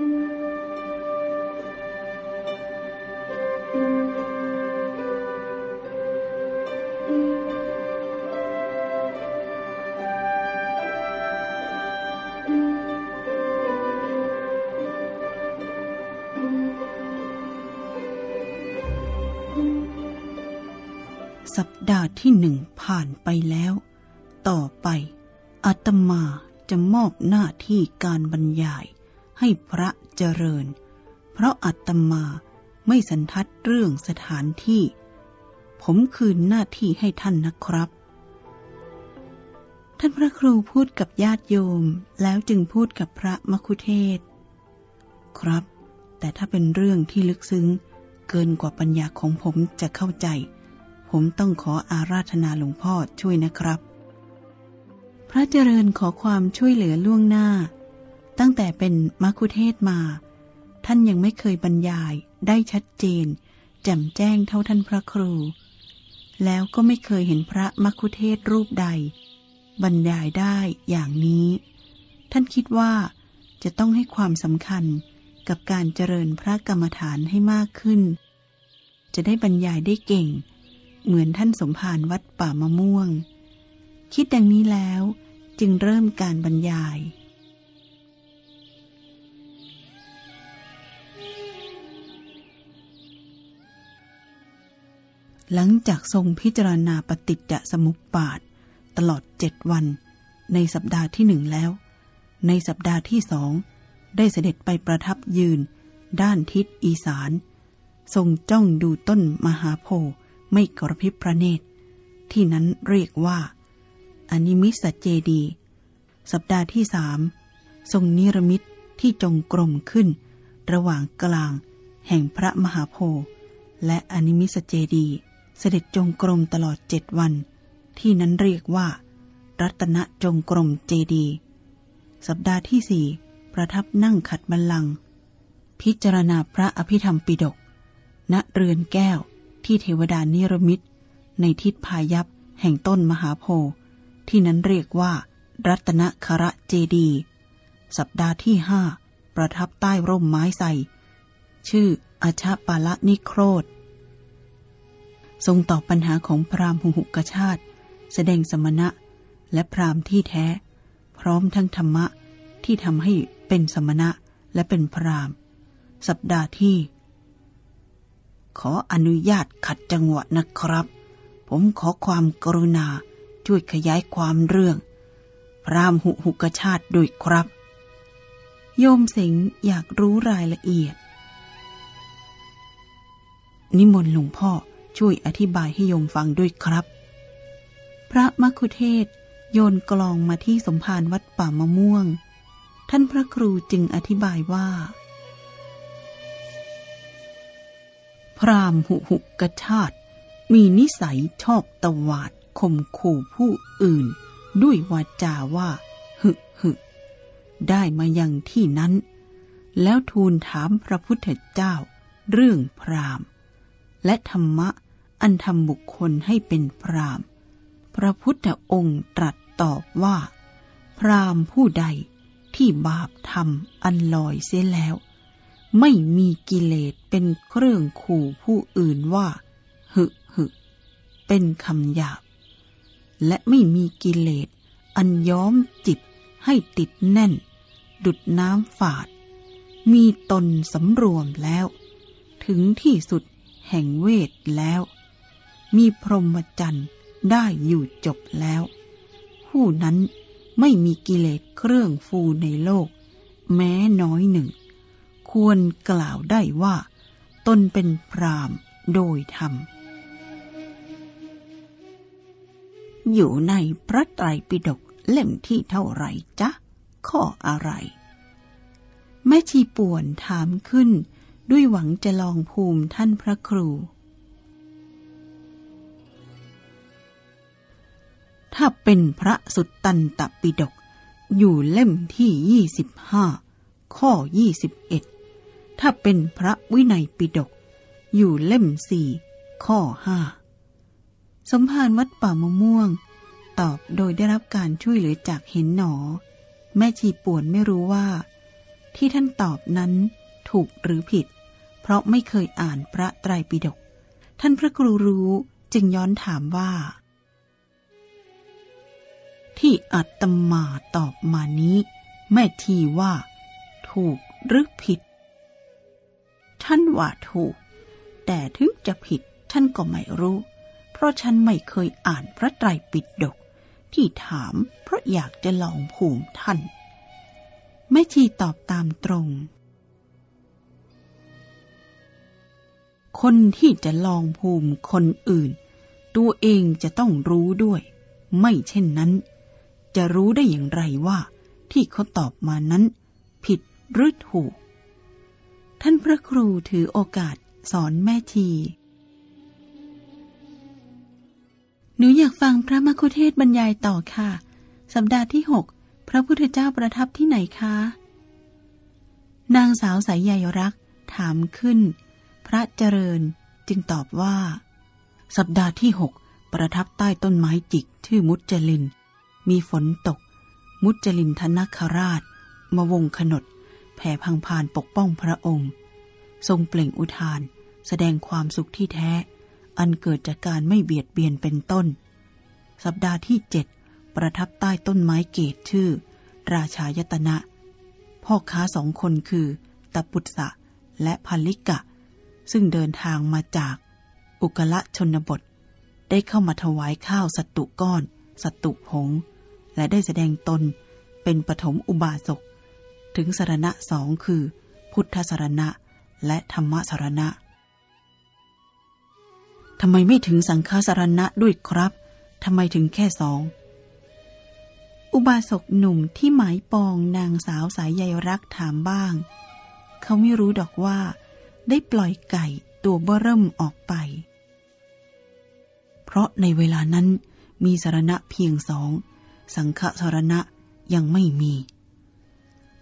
สัปดาห์ที่หนึ่งผ่านไปแล้ว ต่อไปอาตมาจะมอบหน้าที่การบรรยาย ให้พระเจริญ เพราะอาตมาไม่สันทัดเรื่องสถานที่ ผมคืนหน้าที่ให้ท่านนะครับ ท่านพระครูพูดกับญาติโยมแล้วจึงพูดกับพระมคุเทศ ครับ แต่ถ้าเป็นเรื่องที่ลึกซึ้ง เกินกว่าปัญญาของผมจะเข้าใจ ผมต้องขออาราธนาหลวงพ่อช่วยนะครับพระเจริญขอความช่วยเหลือล่วงหน้า ตั้งแต่เป็นมัคคุเทศมา ท่านยังไม่เคยบรรยายได้ชัดเจน แจ่มแจ้งเท่าท่านพระครู แล้วก็ไม่เคยเห็นพระมัคคุเทศรูปใด บรรยายได้อย่างนี้ ท่านคิดว่าจะต้องให้ความสำคัญกับการเจริญพระกรรมฐานให้มากขึ้น จะได้บรรยายได้เก่ง เหมือนท่านสมภารวัดป่ามะม่วง คิดดังนี้แล้วจึงเริ่มการบรรยาย หลังจากทรงพิจารณาปฏิจจสมุปบาท ตลอดเจ็ดวัน ในสัปดาห์ที่หนึ่งแล้ว ในสัปดาห์ที่สอง ได้เสด็จไปประทับยืน ด้านทิศอีสาน ทรงจ้องดูต้นมหาโพธิ์ไม่กระพริบพระเนตร ที่นั้นเรียกว่า อนิมิสเจดีย์ สัปดาห์ที่สามทรงนิรมิตที่จงกรมขึ้น ระหว่างกลาง แห่งพระมหาโพธิ์และอนิมิสเจดีย์ เสด็จจงกรมตลอดเจ็ดวัน ที่นั้นเรียกว่า รัตนจงกรมเจดี สัปดาห์ที่สี่ประทับนั่งขัดบัลลังก์พิจารณาพระอภิธรรมปิฎกณเรือนแก้วที่เทวดานิรมิต ในทิศพายัพแห่งต้นมหาโพธิ์ที่นั้นเรียกว่า รัตนคระเจดี สัปดาห์ที่ห้าประทับใต้ร่มไม้ใสชื่ออาชาปาละนิโครธ ทรงตอบปัญหาของพราหมณ์หุหุกชาติ แสดงสมณะและพราหมณ์ที่แท้ พร้อมทั้งธรรมะที่ทำให้เป็นสมณะและเป็นพราหมณ์ สัปดาห์ที่ ขออนุญาตขัดจังหวะนะครับ ผมขอความกรุณาช่วยขยายความเรื่อง พรามหุหุกชาติด้วยครับ โยมสิงห์อยากรู้รายละเอียด นิมนต์หลวงพ่อ ช่วยอธิบายให้โยมฟังด้วยครับ พระมคุเทศโยนกลองมาที่สมภารวัดป่ามะม่วง ท่านพระครูจึงอธิบายว่า พรามหุหุกชาติ มีนิสัยชอบตวาดข่มขู่ผู้อื่น ด้วยวาจาว่า หึหึได้มายังที่นั้น แล้วทูลถามพระพุทธเจ้า เรื่องพราม และธรรมะอันทำบุคคลให้เป็นพรามพระพุทธองค์ตรัสตอบว่า พรามผู้ใดที่บาปทำอันลอยเสียแล้ว ไม่มีกิเลสเป็นเครื่องขู่ผู้อื่นว่า หึหึเป็นคำหยาบ และไม่มีกิเลสอันย้อมจิตให้ติดแน่น ดุดน้ำฝาด มีตนสำรวมแล้ว ถึงที่สุด แห่งเวทแล้ว มีพรหมจรรย์ได้อยู่จบแล้ว ผู้นั้นไม่มีกิเลสเครื่องฟูในโลก แม้น้อยหนึ่ง ควรกล่าวได้ว่า ตนเป็นพรามโดยธรรม อยู่ในพระไตรปิฎกเล่มที่เท่าไรจ๊ะ ข้ออะไร แม่ชีป่วนถามขึ้น ด้วยหวังจะลองภูมิท่านพระครู ถ้าเป็นพระสุตตันตปิฎกอยู่เล่มที่ยี่สิบห้าข้อยี่สิบเอ็ดถ้าเป็นพระวินัยปิฎกอยู่เล่มสี่ข้อห้าสมภารวัดป่ามะม่วง ตอบโดยได้รับการช่วยเหลือจากเห็นหนอ แม่ชีป่วนไม่รู้ว่า ที่ท่านตอบนั้นถูกหรือผิด ราะไม่เคยอ่านพระไตรปิฎก ท่านพระครูรู้จึงย้อนถามว่า ที่อัตมาตอบมานี้ แม่ทีว่า ถูกหรือผิด ท่านว่าถูก แต่ถึงจะผิดท่านก็ไม่รู้ เพราะฉันไม่เคยอ่านพระไตรปิฎกที่ถามเพราะอยากจะลองภูมิท่านแม่ชีตอบตามตรง คนที่จะลองภูมิคนอื่น ตัวเองจะต้องรู้ด้วย ไม่เช่นนั้น จะรู้ได้อย่างไรว่า ที่เขาตอบมานั้น ผิดหรือถูก ท่านพระครูถือโอกาสสอนแม่ชีหนูอยากฟังพระมคุเทศบรรยายต่อค่ะ สัปดาห์ที่หกพระพุทธเจ้าประทับที่ไหนคะ นางสาวสายใยรักถามขึ้น พระเจริญจึงตอบว่า สัปดาห์ที่หกประทับใต้ต้นไม้จิกชื่อมุจลิน มีฝนตก มุจลินทนคราชมาวงขนด แผ่พังพานปกป้องพระองค์ ทรงเปล่งอุทาน แสดงความสุขที่แท้ อันเกิดจากการไม่เบียดเบียนเป็นต้น สัปดาห์ที่เจ็ดประทับใต้ต้นไม้เกตชื่อ ราชายตนะ พ่อค้าสองคนคือตปุตสะและพันลิกะ ซึ่งเดินทางมาจากอุกละชนบท ได้เข้ามาถวายข้าวสัตตุก้อน สัตตุผง และได้แสดงตนเป็นปฐมอุบาสก ถึงสารณะสองคือ พุทธสารณะและธรรมสารณะทำไมไม่ถึงสังฆสารณะด้วยครับทำไมถึงแค่สอง อุบาสกหนุ่มที่หมายปองนางสาวสายใยรักถามบ้าง เขาไม่รู้ดอกว่า ได้ปล่อยไก่ตัวเบ้อเริ่มออกไป เพราะในเวลานั้นมีสารณะเพียงสอง สังฆสารณะยังไม่มี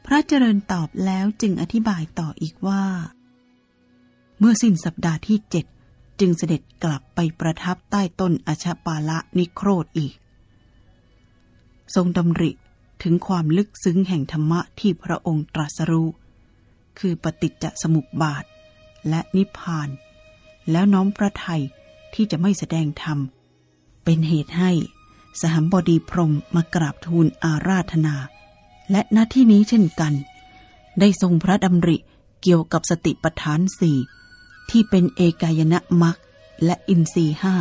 พระเจริญตอบแล้วจึงอธิบายต่ออีกว่า เมื่อสิ้นสัปดาห์ที่เจ็ดจึงเสด็จกลับไปประทับใต้ต้นอชปาละนิโครธอีก ทรงดำริถึงความลึกซึ้งแห่งธรรมะที่พระองค์ตรัสรู้ คือปฏิจจสมุปบาท และนิพพาน แล้วน้อมพระไทยที่จะไม่แสดงธรรม เป็นเหตุให้สหัมบดีพรมมากราบทูลอาราธนา และหน้าที่นี้เช่นกัน ได้ทรงพระดำริเกี่ยวกับสติปัฏฐานสี่ที่เป็นเอกายนะมักและอินทรีห้า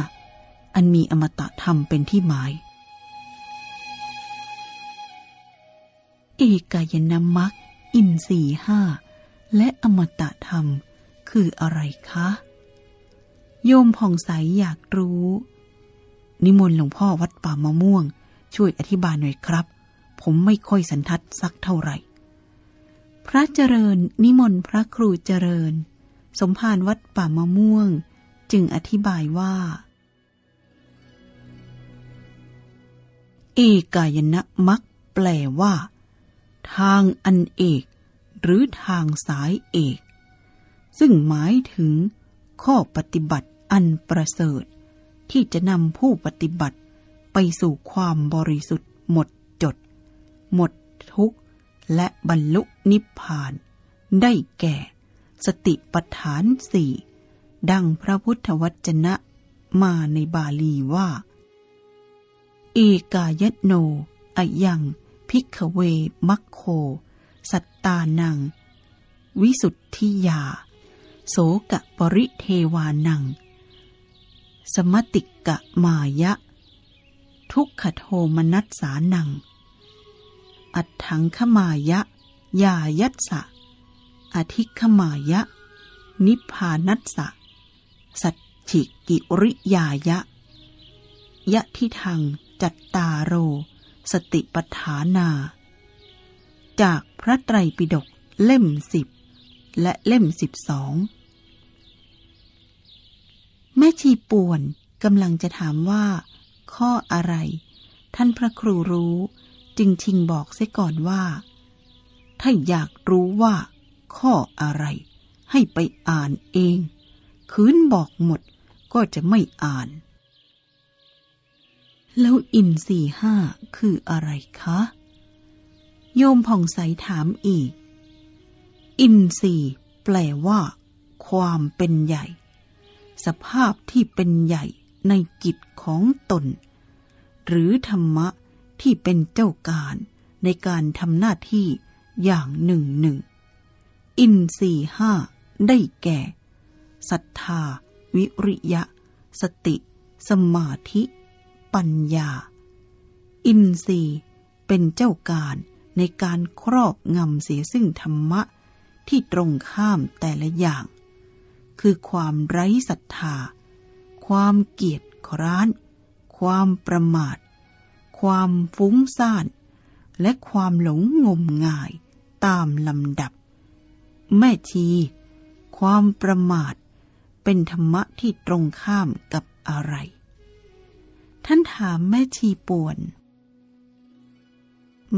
อันมีอมตะธรรมเป็นที่หมาย เอกายนะมักอินทรีห้าและอมตะธรรม คืออะไรคะ โยมผ่องใสอยากรู้ นิมนต์หลวงพ่อวัดป่ามะม่วง ช่วยอธิบายหน่อยครับ ผมไม่ค่อยสันทัดสักเท่าไหร่ พระเจริญนิมนต์พระครูเจริญ สมภารวัดป่ามะม่วง จึงอธิบายว่า เอกายนะมักแปลว่า ทางอันเอก หรือทางสายเอก ซึ่งหมายถึงข้อปฏิบัติอันประเสริฐ ที่จะนำผู้ปฏิบัติไปสู่ความบริสุทธิ์หมดจด หมดทุกข์ และบรรลุนิพพาน ได้แก่ สติปัฏฐานสี่ดังพระพุทธวจนะมาในบาลีว่า เอกายโนอยังพิกเวมัคโค สัตตานัง วิสุทธิยา โสกะปริเทวานัง สมติกะมายะ ทุกขโทมนัสสานัง อัตถังขมายะ ยายัตสะ อธิคมายะ นิพานัสสะ สัจฉิกิริยายะ ยะทิทังจัตตาโร สติปฐานา จากพระไตรปิฎกเล่มสิบและเล่มสิบสอง แม่ชีป่วนกำลังจะถามว่า ข้ออะไร ท่านพระครูรู้ จึงชิงบอกเสียก่อนว่า ถ้าอยากรู้ว่า ข้ออะไร ให้ไปอ่านเอง คืนบอกหมดก็จะไม่อ่าน แล้วอินสี่ห้าคืออะไรคะ โยมผ่องใสถามอีก อินทรีย์แปลว่า ความเป็นใหญ่ สภาพที่เป็นใหญ่ในกิจของตน หรือธรรมะที่เป็นเจ้าการในการทำหน้าที่อย่างหนึ่งหนึ่ง อินทรีห้าได้แก่ศรัทธา วิริยะ สติ สมาธิ ปัญญา อินทรีย์เป็นเจ้าการในการครอบงำเสียซึ่งธรรมะที่ตรงข้ามแต่ละอย่าง คือความไร้ศรัทธา ความเกียจคร้าน ความประมาท ความฟุ้งซ่าน และความหลงงมงายตามลำดับ แม่ชี ความประมาท เป็นธรรมะที่ตรงข้ามกับอะไร ท่านถามแม่ชีป่วน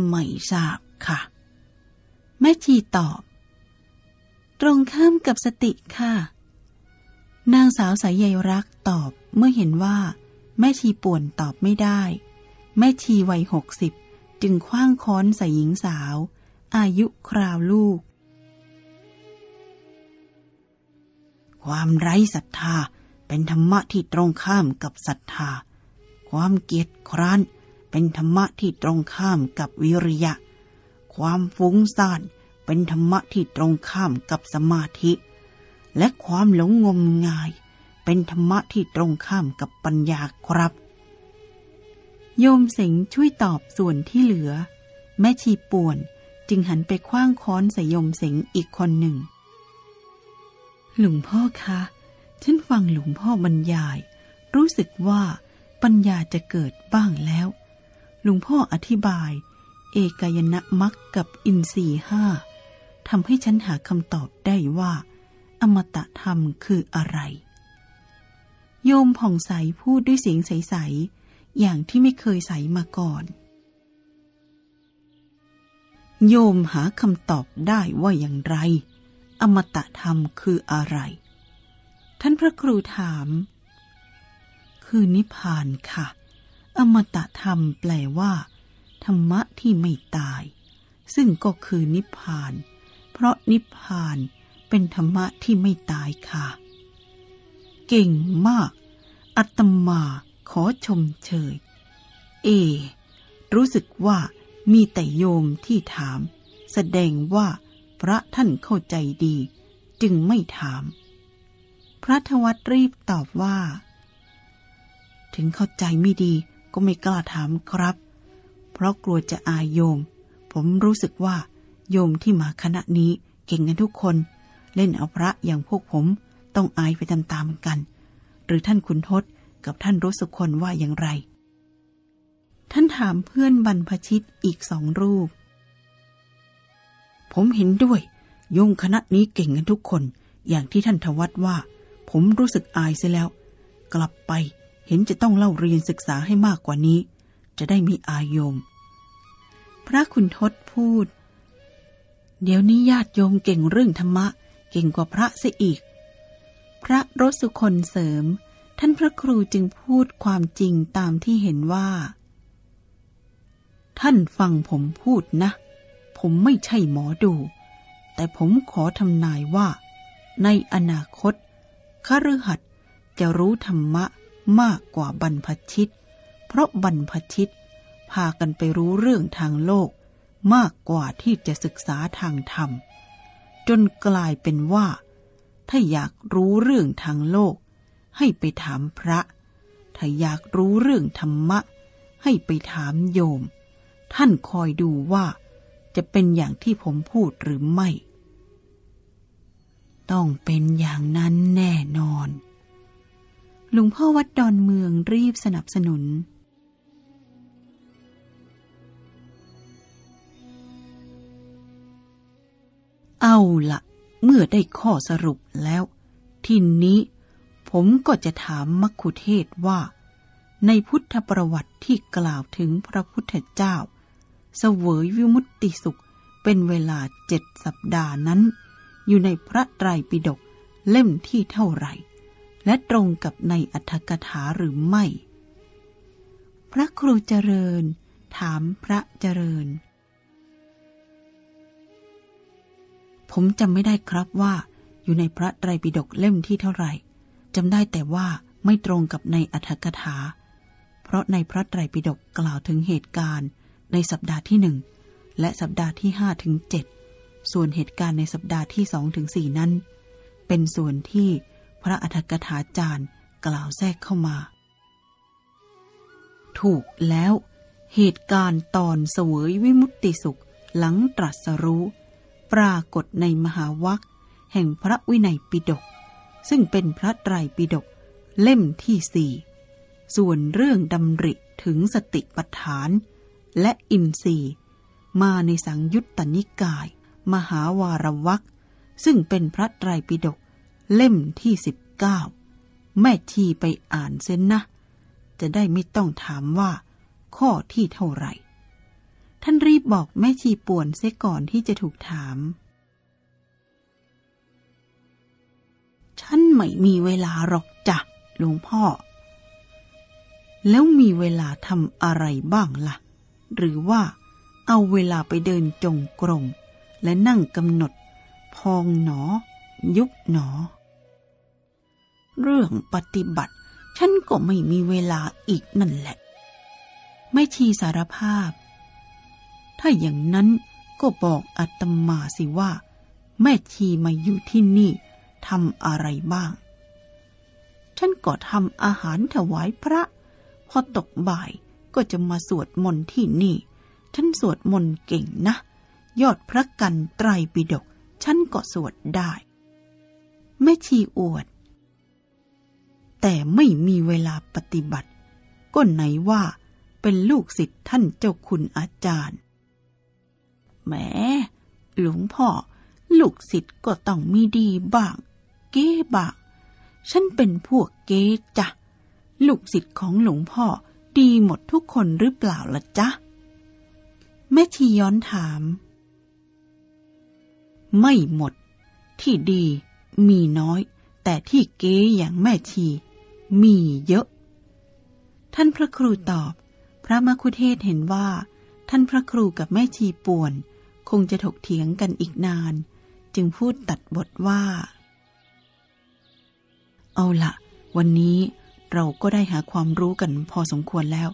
ไม่ทราบค่ะ แม่ชีตอบ ตรงข้ามกับสติค่ะ นางสาวสายใยรักตอบเมื่อเห็นว่า แม่ชีป่วนตอบไม่ได้ แม่ชีวัยหกสิบจึงคว้างค้อนใส่หญิงสาว อายุคราวลูก ความไร้ศรัทธาเป็นธรรมะที่ตรงข้ามกับศรัทธา ความเกียจคร้านเป็นธรรมะที่ตรงข้ามกับวิริยะ ความฟุ้งซ่านเป็นธรรมะที่ตรงข้ามกับสมาธิ และความหลงงมงาย เป็นธรรมะที่ตรงข้ามกับปัญญาครับ โยมสิงช่วยตอบส่วนที่เหลือ แม่ชีป่วนจึงหันไปคว้างค้อนใส่โยมสิงอีกคนหนึ่ง หลวงพ่อคะ ฉันฟังหลวงพ่อบรรยาย รู้สึกว่าปัญญาจะเกิดบ้างแล้ว หลวงพ่ออธิบาย เอกายนะมักกับอินทรีห้าทำให้ฉันหาคำตอบได้ว่า อมตะธรรมคืออะไร โยมผ่องใสพูดด้วยเสียงใส ๆ อย่างที่ไม่เคยใสมาก่อน โยมหาคำตอบได้ว่าอย่างไร อมตะธรรมคืออะไร ท่านพระครูถาม คือนิพพานค่ะ อมตะธรรมแปลว่า ธรรมะที่ไม่ตาย ซึ่งก็คือนิพพาน เพราะนิพพานเเป็นธรรมะที่ไม่ตายค่ะ เก่งมาก อัตมาขอชมเชย เอ รู้สึกว่ามีแต่โยมที่ถาม แสดงว่าพระท่านเข้าใจดี จึงไม่ถาม พระทวัตรีบตอบว่า ถึงเข้าใจไม่ดีก็ไม่กล้าถามครับ เพราะกลัวจะอายโยม ผมรู้สึกว่า โยมที่มาคณะนี้เก่งกันทุกคน เล่นเอาพระอย่างพวกผมต้องอายไปตามๆกัน หรือท่านคุณทศกับท่านรู้สึกคนว่าอย่างไร ท่านถามเพื่อนบรรพชิตอีกสองรูป ผมเห็นด้วยโยมคณะนี้เก่งกันทุกคน อย่างที่ท่านทวัตว่า ผมรู้สึกอายเสียแล้ว กลับไปเห็นจะต้องเล่าเรียนศึกษาให้มากกว่านี้ จะได้มีอาโยม พระคุณทศพูด เดี๋ยวนี้ญาติโยมเก่งเรื่องธรรมะ เก่งกว่าพระเสียอีก พระรสุคนเสริม ท่านพระครูจึงพูดความจริงตามที่เห็นว่า ท่านฟังผมพูดนะ ผมไม่ใช่หมอดู แต่ผมขอทำนายว่า ในอนาคตคฤหัสถ์จะรู้ธรรมะมากกว่าบรรพชิต เพราะบรรพชิต พากันไปรู้เรื่องทางโลก มากกว่าที่จะศึกษาทางธรรม จนกลายเป็นว่า ถ้าอยากรู้เรื่องทางโลก ให้ไปถามพระ ถ้าอยากรู้เรื่องธรรมะ ให้ไปถามโยม ท่านคอยดูว่า จะเป็นอย่างที่ผมพูดหรือไม่ ต้องเป็นอย่างนั้นแน่นอน หลวงพ่อวัดดอนเมืองรีบสนับสนุน เอาละเมื่อได้ข้อสรุปแล้ว ทีนี้ผมก็จะถามมัคคุเทศว่า ในพุทธประวัติที่กล่าวถึงพระพุทธเจ้า เสวยวิมุตติสุขเป็นเวลาเจ็ดสัปดาห์นั้น อยู่ในพระไตรปิฎกเล่มที่เท่าไหร่ และตรงกับในอัธกถาหรือไม่ พระครูเจริญ ถามพระเจริญ ผมจำไม่ได้ครับว่า อยู่ในพระไตรปิฎกเล่มที่เท่าไหร่จำได้แต่ว่าไม่ตรงกับในอัธกถา เพราะในพระไตรปิฎกกล่าวถึงเหตุการณ์ในสัปดาห์ที่หนึ่งและสัปดาห์ที่ห้าถึงเจ็ดส่วนเหตุการณ์ในสัปดาห์ที่สองถึงสี่นั้น เป็นส่วนที่พระอัธกถาจารย์กล่าวแทรกเข้ามา ถูกแล้ว เหตุการณ์ตอนเสวยวิมุตติสุขหลังตรัสรู้ ปรากฏในมหาวัคแห่งพระวินัยปิฎกซึ่งเป็นพระไตรปิฎกเล่มที่สี่ส่วนเรื่องดำริถึงสติปัฏฐานและอินทรีย์ มาในสังยุตตนิกาย มหาวารวักซึ่งเป็นพระไตรปิฎกเล่มที่สิบเก้าแม่ทีไปอ่านเส้นนะ จะได้ไม่ต้องถามว่า ข้อที่เท่าไหร่ ท่านรีบบอกแม่ชีป่วนเสียก่อนที่จะถูกถาม ฉันไม่มีเวลาหรอกจ้ะหลวงพ่อ แล้วมีเวลาทำอะไรบ้างละ่ะ หรือว่าเอาเวลาไปเดินจงกรมและนั่งกำหนด พองหนอ ยุบหนอ เรื่องปฏิบัติ ฉันก็ไม่มีเวลาอีกนั่นแหละ ไม่ชีสารภาพ ถ้าอย่างนั้นก็บอกอาตมาสิว่า แม่ชีมาอยู่ที่นี่ทำอะไรบ้าง ฉันก็ทำอาหารถวายพระ พอตกบ่ายก็จะมาสวดมนต์ที่นี่ ฉันสวดมนต์เก่งนะ ยอดพระกันไตรปิฎกฉันก็สวดได้ แม่ชีอวด แต่ไม่มีเวลาปฏิบัติ ก็ไหนว่าเป็นลูกศิษย์ท่านเจ้าคุณอาจารย์ แหมหลวงพ่อ ลูกศิษย์ก็ต้องมีดีบ้าง เก้บ้างฉันเป็นพวกเก๊จ้ะ ลูกศิษย์ของหลวงพ่อดีหมดทุกคนหรือเปล่าล่ะจ๊ะ แม่ชีย้อนถาม ไม่หมด ที่ดีมีน้อย แต่ที่เก๊อย่างแม่ชี มีเยอะ ท่านพระครูตอบ พระมคุเทศเห็นว่า ท่านพระครูกับแม่ชีป่วน คงจะถกเถียงกันอีกนาน จึงพูดตัดบทว่า เอาละวันนี้เราก็ได้หาความรู้กันพอสมควรแล้ว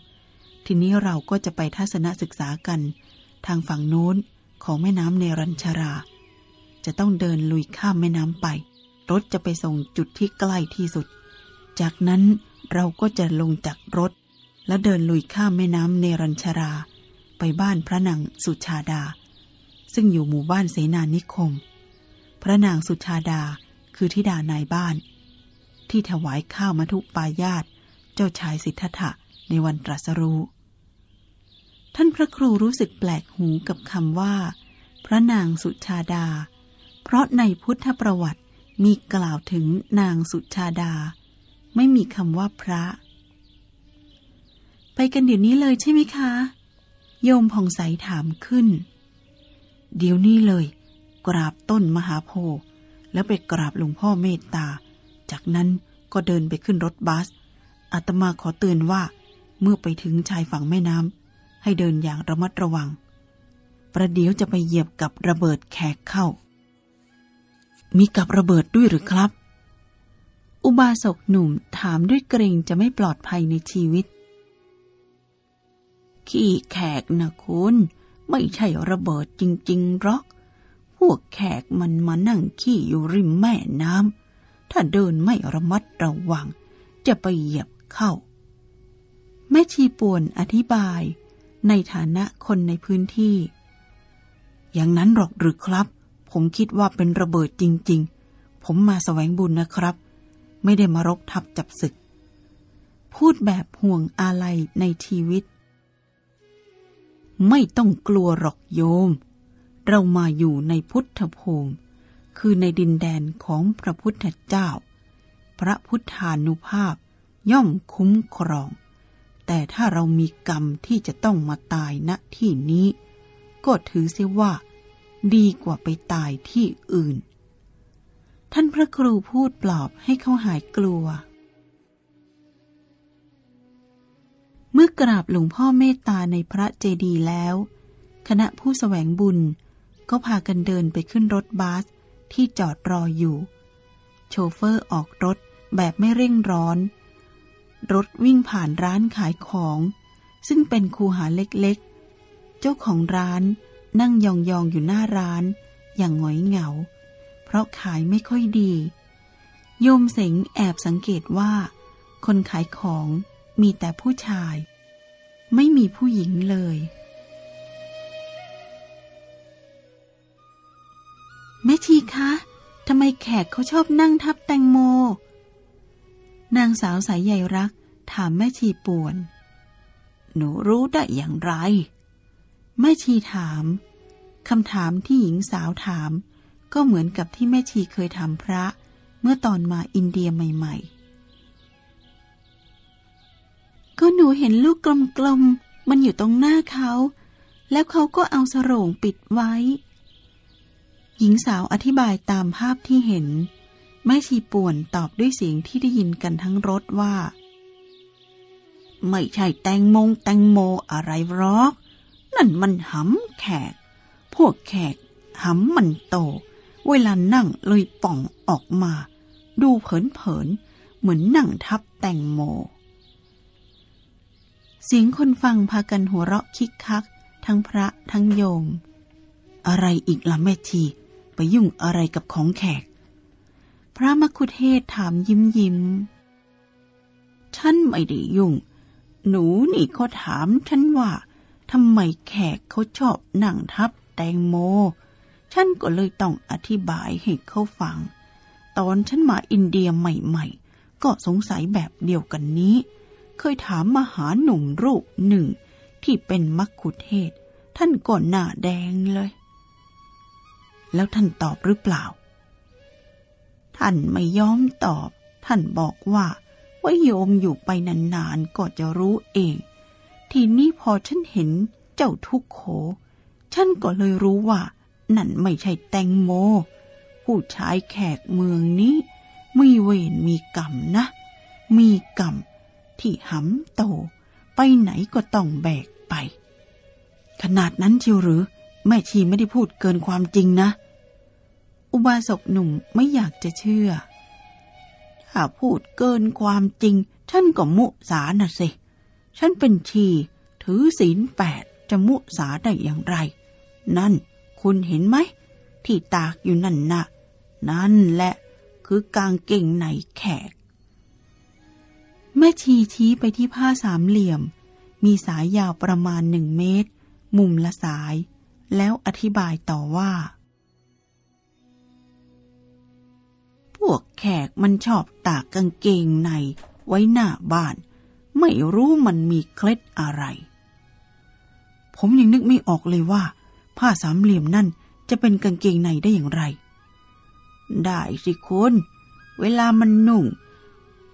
ทีนี้เราก็จะไปทัศนศึกษากัน ทางฝั่งโน้นของแม่น้ำเนรัญชารา จะต้องเดินลุยข้ามแม่น้ำไป รถจะไปส่งจุดที่ใกล้ที่สุด จากนั้นเราก็จะลงจากรถ แล้วเดินลุยข้ามแม่น้ำเนรัญชารา ไปบ้านพระนางสุชาดา ซึ่งอยู่หมู่บ้านเสนานิคม พระนางสุชาดาคือทิดานายบ้าน ที่ถวายข้าวมัทุปายาตเจ้าชายสิทธัตถะในวันตรัสรู้ ท่านพระครูรู้สึกแปลกหูกับคำว่า พระนางสุชาดา เพราะในพุทธประวัติมีกล่าวถึงนางสุชาดา ไม่มีคำว่าพระ ไปกันเดี๋ยวนี้เลยใช่ไหมคะ โยมผ่องใสถามขึ้น เดี๋ยวนี้เลย กราบต้นมหาโพธิ์แล้วไปกราบหลวงพ่อเมตตา จากนั้นก็เดินไปขึ้นรถบัสอาตมาขอเตือนว่า เมื่อไปถึงชายฝั่งแม่น้ำให้เดินอย่างระมัดระวัง ประเดี๋ยวจะไปเหยียบกับระเบิดแขกเข้า มีกับระเบิดด้วยหรือครับ อุบาสกหนุ่มถามด้วยเกรงจะไม่ปลอดภัยในชีวิต ขี้แขกนะคุณ ไม่ใช่ระเบิดจริงๆหรอก พวกแขกมันมานั่งขี้อยู่ริมแม่น้ำ ถ้าเดินไม่ระมัดระวัง จะไปเหยียบเข้า แม่ชีป่วนอธิบาย ในฐานะคนในพื้นที่ อย่างนั้นหรอกหรือครับ ผมคิดว่าเป็นระเบิดจริง ๆ ผมมาสแสวงบุญนะครับ ไม่ได้มารบทับจับศึก พูดแบบห่วงอาลัยในชีวิต ไม่ต้องกลัวหรอกโยม เรามาอยู่ในพุทธภูมิ คือในดินแดนของพระพุทธเจ้า พระพุทธานุภาพย่อมคุ้มครอง แต่ถ้าเรามีกรรมที่จะต้องมาตายณที่นี้ ก็ถือเสียว่า ดีกว่าไปตายที่อื่น ท่านพระครูพูดปลอบให้เขาหายกลัว เมื่อกราบหลวงพ่อเมตตาในพระเจดีย์แล้ว คณะผู้สแสวงบุญก็พากันเดินไปขึ้นรถบัสที่จอดรออยู่ โชเฟอร์ออกรถแบบไม่เร่งร้อน รถวิ่งผ่านร้านขายของ ซึ่งเป็นคูหาเล็กๆ เจ้าของร้านนั่งยองๆอยู่หน้าร้านอย่างหงอยเหงา เพราะขายไม่ค่อยดี โยมเสงแอบสังเกตว่า คนขายของ มีแต่ผู้ชาย ไม่มีผู้หญิงเลย แม่ชีคะทำไมแขกเขาชอบนั่งทับแตงโม นางสาวสายใยรัก ถามแม่ชีป่วน หนูรู้ได้อย่างไร แม่ชีถามคำถามที่หญิงสาวถาม ก็เหมือนกับที่แม่ชีเคยถามพระ เมื่อตอนมาอินเดียใหม่ ๆ ก็หนูเห็นลูกกลมๆ มันอยู่ตรงหน้าเขา แล้วเขาก็เอาสรงปิดไว้ หญิงสาวอธิบายตามภาพที่เห็น แม่ชีป่วนตอบด้วยเสียงที่ได้ยินกันทั้งรถว่า ไม่ใช่แตงมงแตงโมอะไรหรอก นั่นมันหำแขก พวกแขกหำมันโต เวลานั่งเลยป่องออกมา ดูเผินๆ เหมือนนั่งทับแตงโม เสียงคนฟังพากันหัวเราะคิกคัก ทั้งพระทั้งโยมอะไรอีกล่ะแม่ชีไปยุ่งอะไรกับของแขก พระมคุเทศถามยิ้มยิ้มฉันไม่ได้ยุ่ง หนูนี่เขาถามฉันว่าทำไมแขกเขาชอบนั่งทับแตงโม ฉันก็เลยต้องอธิบายให้เขาฟัง ตอนฉันมาอินเดียใหม่ ๆ ก็สงสัยแบบเดียวกันนี้ เคยถามมหาหนุ่มรูปหนึ่ง ที่เป็นมักคุเทศ ท่านก็หน้าแดงเลย แล้วท่านตอบหรือเปล่า ท่านไม่ยอมตอบ ท่านบอกว่าว่าโยมอยู่ไปนานๆ ก็จะรู้เอง ทีนี้พอฉันเห็นเจ้าทุกโข ฉันก็เลยรู้ว่า นั่นไม่ใช่แตงโม ผู้ชายแขกเมืองนี้ มีเวรมีกรรมนะ มีกรรม ที่หำโต ไปไหนก็ต้องแบกไป ขนาดนั้นเชียวหรือ แม่ชีไม่ได้พูดเกินความจริงนะ อุบาสกหนุ่มไม่อยากจะเชื่อ ถ้าพูดเกินความจริง ฉันก็มุสาน่ะสิ ฉันเป็นชีถือศีลแปดจะมุสาได้อย่างไร นั่นคุณเห็นไหม ที่ตากอยู่นั่นนะนั่นแหละคือกางเก่งในแขก แม่ชีชี้ไปที่ผ้าสามเหลี่ยม มีสายยาวประมาณหนึ่งเมตร มุมละสาย แล้วอธิบายต่อว่า พวกแขกมันชอบตากกางเกงในไว้หน้าบ้าน ไม่รู้มันมีเคล็ดอะไร ผมยังนึกไม่ออกเลยว่า ผ้าสามเหลี่ยมนั่นจะเป็นกางเกงในได้อย่างไร ได้สิคุณ เวลามันนุ่ง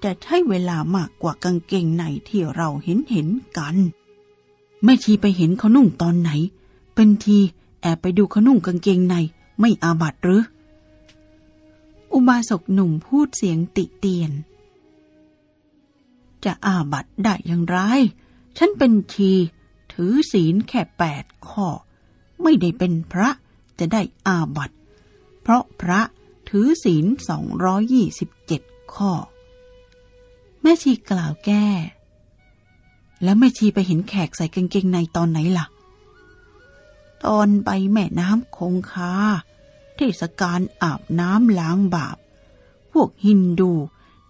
จะใช้เวลามากกว่ากางเกงในที่เราเห็นเห็นกันไม่ชีไปเห็นเขานุ่งตอนไหน เป็นทีแอบไปดูเขานุ่งกางเกงในไม่อาบัตหรือ อุบาสกหนุ่มพูดเสียงติเตียน จะอาบัตได้อย่างไร ฉันเป็นชีถือศีลแค่แปดข้อ ไม่ได้เป็นพระจะได้อาบัตเพราะพระถือศีลสองร้อยี่สิบเจ็ดข้อ แม่ชีกล่าวแก้ แล้วแม่ชีไปเห็นแขกใส่กางเกงในตอนไหนล่ะ ตอนไปแม่น้ำคงคาเทศกาลอาบน้ำล้างบาป พวกฮินดู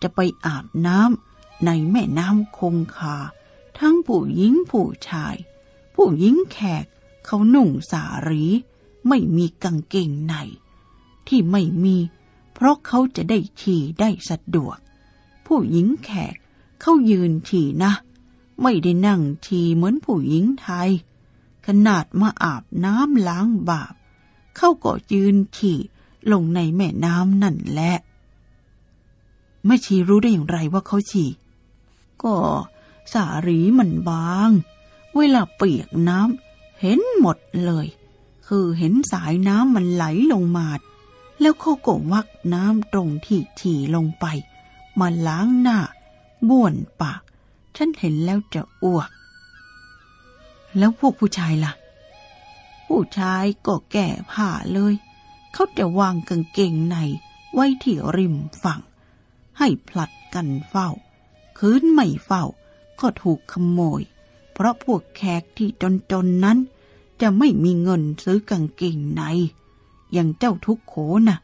จะไปอาบน้ำในแม่น้ำคงคา ทั้งผู้หญิงผู้ชาย ผู้หญิงแขกเขาหนุ่งสารี ไม่มีกางเกงใน ที่ไม่มี เพราะเขาจะได้ฉี่ได้สะดวก ผู้หญิงแขกเขายืนฉี่นะ ไม่ได้นั่งฉี่เหมือนผู้หญิงไทย ขนาดมาอาบน้ำล้างบาปเขาก็ยืนฉี่ลงในแม่น้ำนั่นแหละแม่ชีรู้ได้อย่างไรว่าเขาฉี่ ก็สารีมันบาง เวลาเปียกน้ำเห็นหมดเลย คือเห็นสายน้ำมันไหลลงมา แล้วเขาก็วักน้ำตรงที่ฉี่ลงไป มาล้างหน้า บ้วนปาก ฉันเห็นแล้วจะอ้วก แล้วพวกผู้ชายล่ะ ผู้ชายก็แก่ผ้าเลย เขาจะวางกางเกงในไว้ที่ริมฝั่ง ให้ผลัดกันเฝ้า คืนไม่เฝ้า ก็ถูกขโมย เพราะพวกแขกที่จนๆนนั้น จะไม่มีเงินซื้อกางเกงในอย่างเจ้าทุกโขนะ่ะ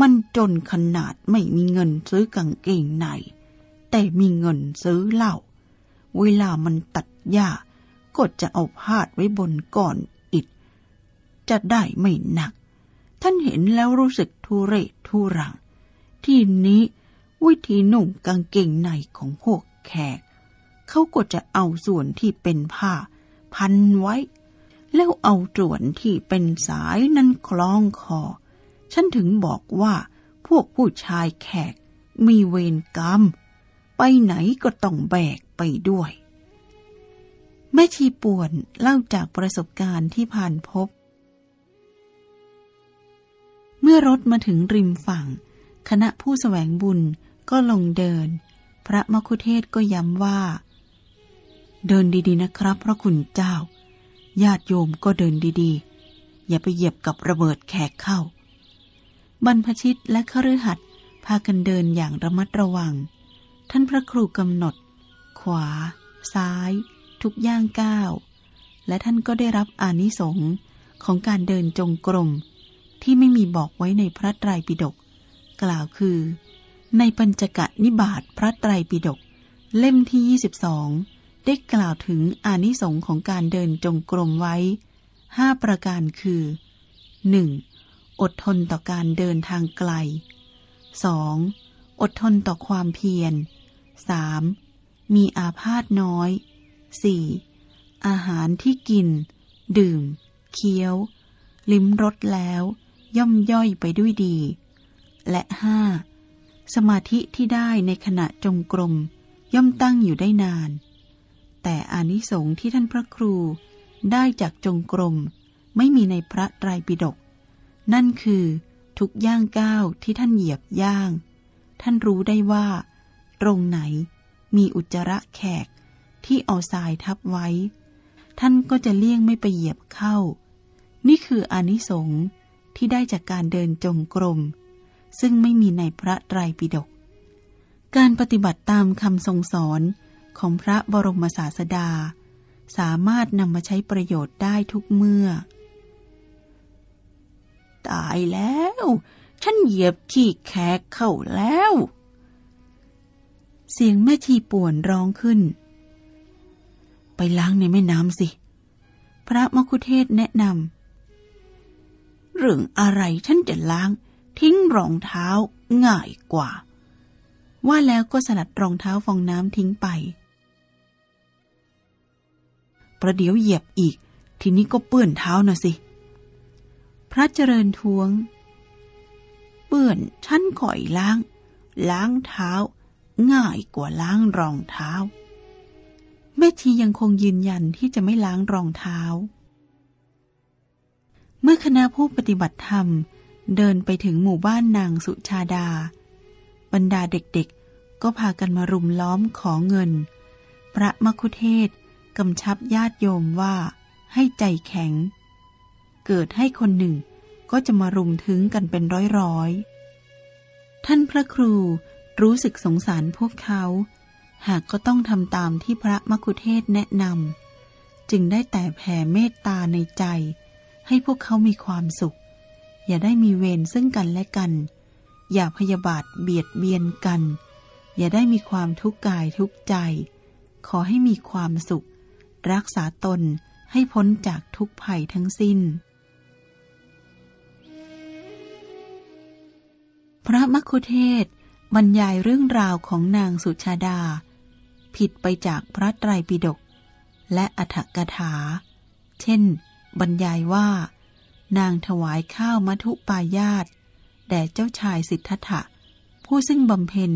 มันจนขนาดไม่มีเงินซื้อกางเกงใน แต่มีเงินซื้อเหล้าเวลามันตัดหญ้าก็จะเอาพาดไว้บนก้อนอิฐจะได้ไม่หนัก ท่านเห็นแล้วรู้สึกทุเรศทุรัง ที่นี้วิธีนุ่งกางเกงในของพวกแขก เขาก็จะเอาส่วนที่เป็นผ้า พันไว้ แล้วเอาส่วนที่เป็นสายนั้นคล้องคอ ฉันถึงบอกว่าพวกผู้ชายแขกมีเวรกรรม ไปไหนก็ต้องแบกไปด้วย แม่ชีป่วนเล่าจากประสบการณ์ที่ผ่านพบ เมื่อรถมาถึงริมฝั่ง คณะผู้สแสวงบุญก็ลงเดิน พระมคุเทศก็ย้ำว่า เดินดีๆนะครับ พระคุณเจ้า ญาติโยมก็เดินดีๆ อย่าไปเหยียบกับระเบิดแขกเข้า บรรพชิตและคฤหัสถ์พากันเดินอย่างระมัดระวัง ท่านพระครูกำหนด ขวา ซ้าย ทุกย่างก้าวและท่านก็ได้รับอานิสงส์ของการเดินจงกรม ที่ไม่มีบอกไว้ในพระไตรปิฎกกล่าวคือ ในปัญจกนิบาตพระไตรปิฎกเล่มที่ 22 ได้กล่าวถึงอานิสงส์ของการเดินจงกรมไว้ห้าประการคือ 1. อดทนต่อการเดินทางไกล 2. อดทนต่อความเพียร 3. มีอาพาธน้อย 4. อาหารที่กิน ดื่ม เคี้ยว ลิ้มรสแล้ว ย่อมย่อยไปด้วยดี และห้าสมาธิที่ได้ในขณะจงกรม ย่อมตั้งอยู่ได้นาน แต่อานิสงส์ที่ท่านพระครูได้จากจงกรม ไม่มีในพระไตรปิฎก นั่นคือทุกย่างก้าวที่ท่านเหยียบย่าง ท่านรู้ได้ว่า ตรงไหนมีอุจจาระแขกที่เอาทรายทับไว้ ท่านก็จะเลี่ยงไม่ไปเหยียบเข้า นี่คืออนิสงส์ที่ได้จากการเดินจงกรม ซึ่งไม่มีในพระไตรปิฎก การปฏิบัติตามคำทรงสอนของพระบรมศาสดา สามารถนำมาใช้ประโยชน์ได้ทุกเมื่อ ตายแล้ว ฉันเหยียบขี้แขกเข้าแล้ว เสียงแม่ชีป่วนร้องขึ้น ไปล้างในแม่น้ำสิ พระมคุเทศแนะนำเรื่องอะไรฉันจะล้าง ทิ้งรองเท้าง่ายกว่า ว่าแล้วก็สลัดรองเท้าฟองน้ำทิ้งไป ประเดี๋ยวเหยียบอีก ทีนี้ก็เปื้อนเท้านะสิ พระเจริญทวง เปื้อนฉันข่อยล้าง ล้างเท้า ง่ายกว่าล้างรองเท้า แม่ชียังคงยืนยันที่จะไม่ล้างรองเท้า เมื่อคณะผู้ปฏิบัติธรรมเดินไปถึงหมู่บ้านนางสุชาดา บรรดาเด็กๆ ก็พากันมารุมล้อมขอเงิน พระมคุเทศกำชับญาติโยมว่าให้ใจแข็ง เกิดให้คนหนึ่ง ก็จะมารุมถึงกันเป็นร้อยๆ ท่านพระครูรู้สึกสงสารพวกเขา หากก็ต้องทำตามที่พระมคุเทศแนะนำจึงได้แต่แผ่เมตตาในใจ ให้พวกเขามีความสุข อย่าได้มีเวรซึ่งกันและกัน อย่าพยาบาทเบียดเบียนกัน อย่าได้มีความทุกข์กายทุกข์ใจ ขอให้มีความสุข รักษาตนให้พ้นจากทุกภัยทั้งสิ้น พระมคุเทศบรรยายเรื่องราวของนางสุชาดา ผิดไปจากพระไตรปิฎกและอัถกถา เช่น บรรยายว่า นางถวายข้าวมัทุปายาตแด่เจ้าชายสิทธัตถะ ผู้ซึ่งบำเพ็ญ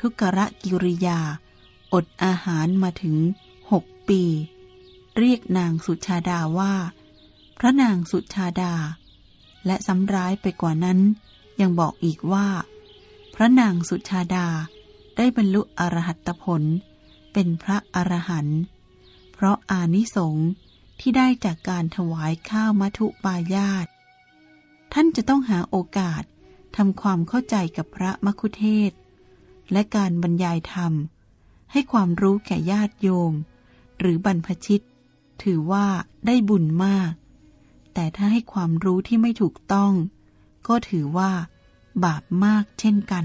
ทุกรกิริยา อดอาหารมาถึงหกปี เรียกนางสุชาดาว่า พระนางสุชาดา และซ้ำร้ายไปกว่านั้น ยังบอกอีกว่า พระนางสุชาดาได้บรรลุอรหัตผล เป็นพระอรหันต์เพราะอานิสงส์ที่ได้จากการถวายข้าวมัทุปายาตท่านจะต้องหาโอกาสทำความเข้าใจกับพระมคุเทศ และการบรรยายธรรม ให้ความรู้แก่ญาติโยม หรือบรรพชิต ถือว่าได้บุญมาก แต่ถ้าให้ความรู้ที่ไม่ถูกต้อง ก็ถือว่า บาปมากเช่นกัน